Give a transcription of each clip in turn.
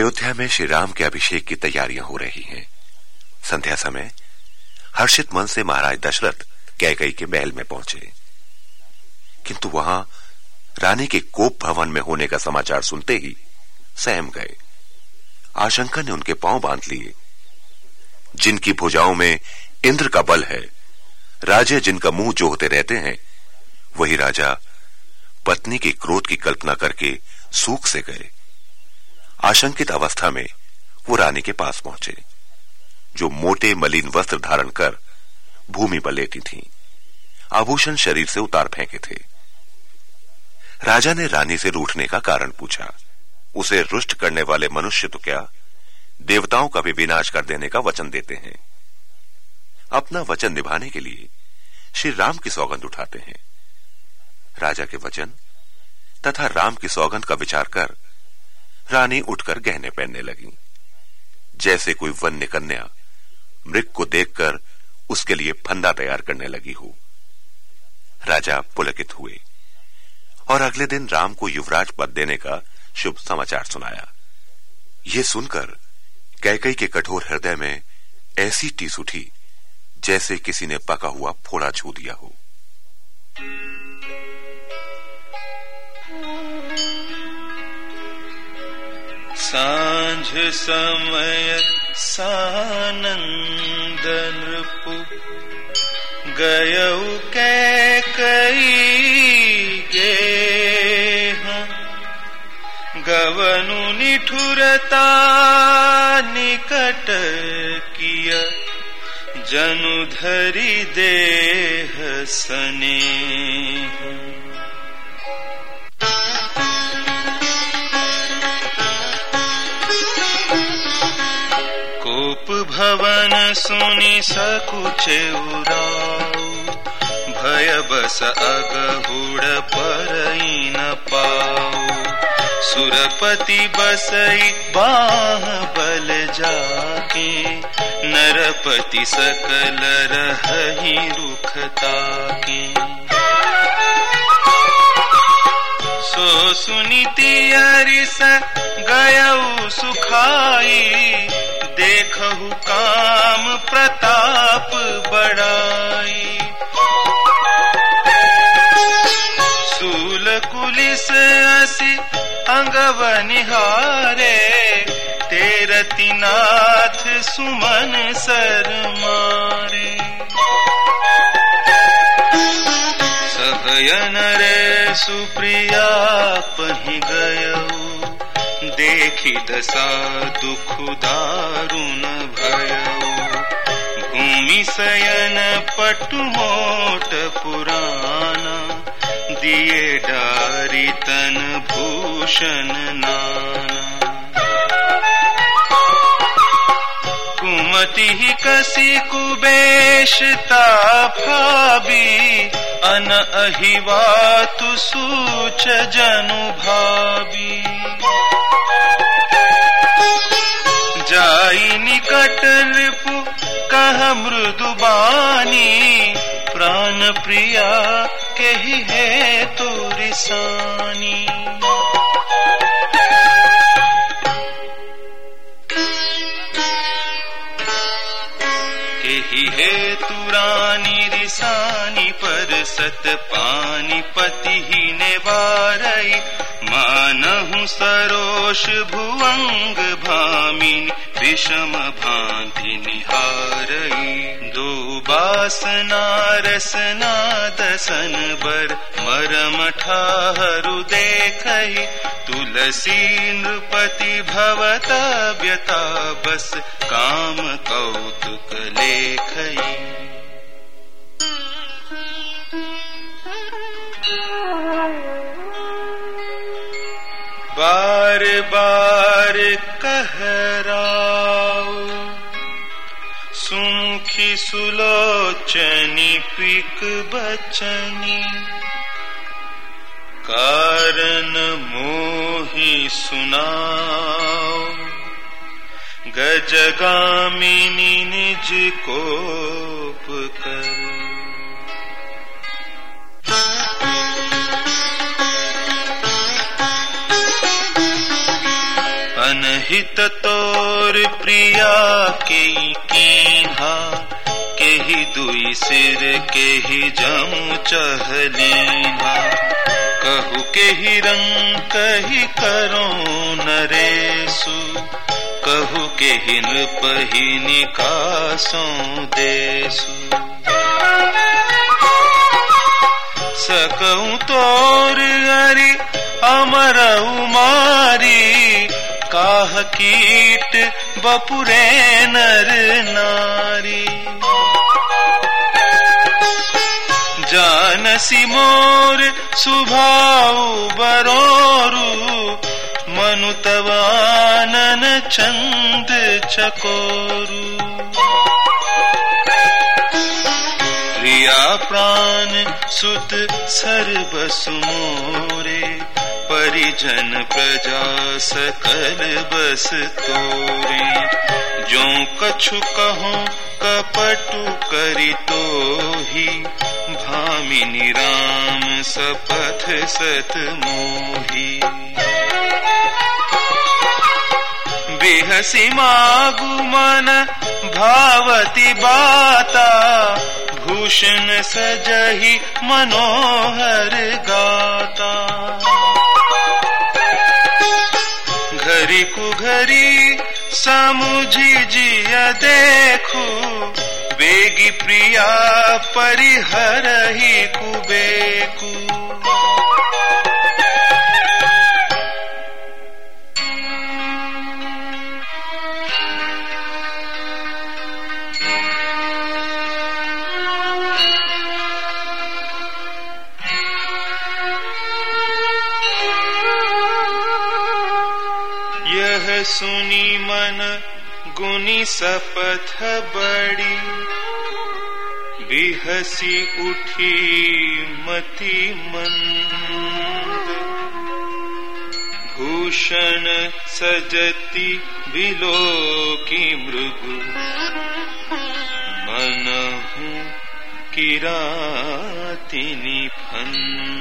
अयोध्या में श्री राम के अभिषेक की तैयारियाँ हो रही हैं। संध्या समय, हर्षित मन से महाराज दशरथ कैकई के महल में पहुँचे। किंतु वहाँ रानी के कोप भवन में होने का समाचार सुनते ही सहम गए। आशंका ने उनके पाँव बाँध लिए। जिनकी भुजाओं में इंद्र का बल है, राजे जिनका मुँह जोहते रहते हैं, वही राजा पत्नी के क्रोध की कल्पना करके सूख से गए। आशंकित अवस्था में वो रानी के पास पहुँचे, जो मोटे मलिन वस्त्र धारण कर भूमि पर लेटी थी। आभूषण शरीर से उतार फेंके थे। राजा ने रानी से रूठने का कारण पूछा, उसे रुष्ट करने वाले मनुष्य तो क्या देवताओं का भी विनाश कर देने का वचन देते हैं? अपना वचन निभाने के लिए श्री राम की सौगंध उठाते हैं। राजा के वचन तथा राम की सौगंध का विचार कर रानी उठकर गहने पहनने लगी। जैसे कोई वन्य कन्या मृग को देखकर उसके लिए फंदा तैयार करने लगी हो। राजा पुलकित हुए और अगले दिन राम को युवराज पद देने का शुभ समाचार सुनाया। यह सुनकर कैकई के कठोर हृदय में ऐसी टीस उठी जैसे किसी ने पका हुआ फोड़ा छू दिया हो। साँझ समय सानंद नृपु गयऊ कै कई गे गवनु निठुरता निकट किय। जनु धरी देह सने भवन सुनि सकुचे उराऊ भय बस अगहुड़ पर पाऊ सुरपति बसई बाह बल जाके नरपति सकल रही रुखता के सो गयऊ सुखाई देखहु काम प्रताप बड़ाई। सूल कुलिस असी अंगव निहारे तेरतिनाथ सुमन सर मारे सहयन रे सुप्रिया पही गयऊ। देखी दशा, दुख, दारुण भय। भूमि शयन पटुमोट पुराना दिए डारी तन भूषण नाना कुमति कसी कुबेशता भाभी अन अहिवा तु सूच जनु भावी रिपु कह मृदुबानी प्राण प्रिया के ही है तो रिसानी ही है तुरानी रिसानी पर सत पानी पति ही ने वारई। मानहु सरो दोष भुवंग भामिनी विषम भांति निहारई दो तुलसी नृपति भवत व्यता बस काम कौतुक लेखई बार बार कहराओ सुखी सुलोचनी पिक बचनी। कारण मोही सुनाओ गजगामिनी निज कोप कर। अनहित तोर प्रिया के कीन्हा, के ही दुई सिर, के ही जम कहु के रंग, कही करो नरेसु कहु के ही नृपही निकासों देसु सकऊं तोर अरि अमर उमारी काह कीट बपुरे नर नारी। जानसी मोर सुभाऊ बरोरू, मनु तवानन चंद चकोरू। प्रिया प्राण सुत सर्वसु मोरे परिजन प्रजा सकल बस तोरे जो कछु कहो, कपटु करी तो ही। भामिनी राम सपथ सत मोही। बेहसी मागु मन भावती बाता। भूषण सजही मनोहर गाता। घरी कुघरी समुझी जिया देखू। बेगी प्रिया परिहर ही कुबेकू सुनी मन, गुनी सपथ बड़ी। बिहसी उठी मति मंद। भूषण सजती बिलो की मृगु मन हूँ किरातिनी फंद।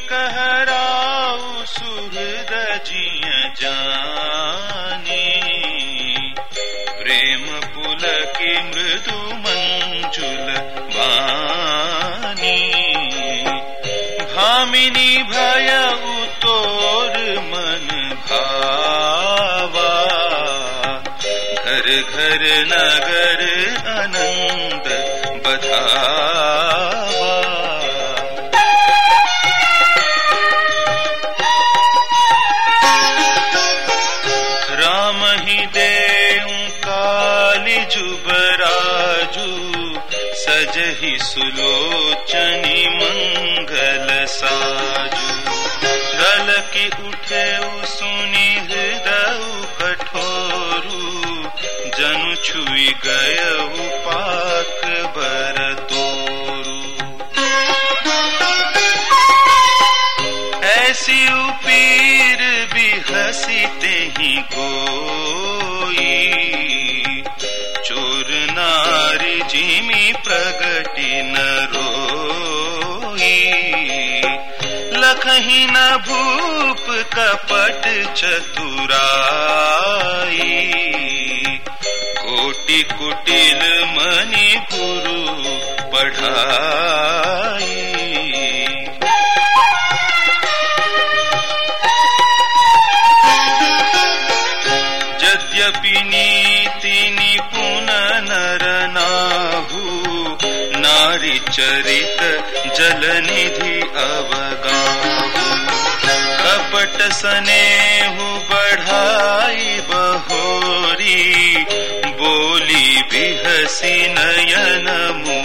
पुनि कहराउ सुहृद जिय जानी। प्रेम पुलकी मृदु मंजुल वानी भामिनी भय तोर मन भावा। घर घर नगर जुबराजू सजही सुलोचनी मंगल साजू। की उठे सुनी हृदय कठोरू, जनु छुई गय पाक बर तोरू। ऐसी उपीर भी हसीते ही कोई। प्रगति न रोई लखही न भूप कपट चतुराई। कोटि कुटिल मणि पढ़ाई। चरित जलनिधि अवगा कपट स्नेहु बढ़ाई बहोरी बोली बिहसी नयन मु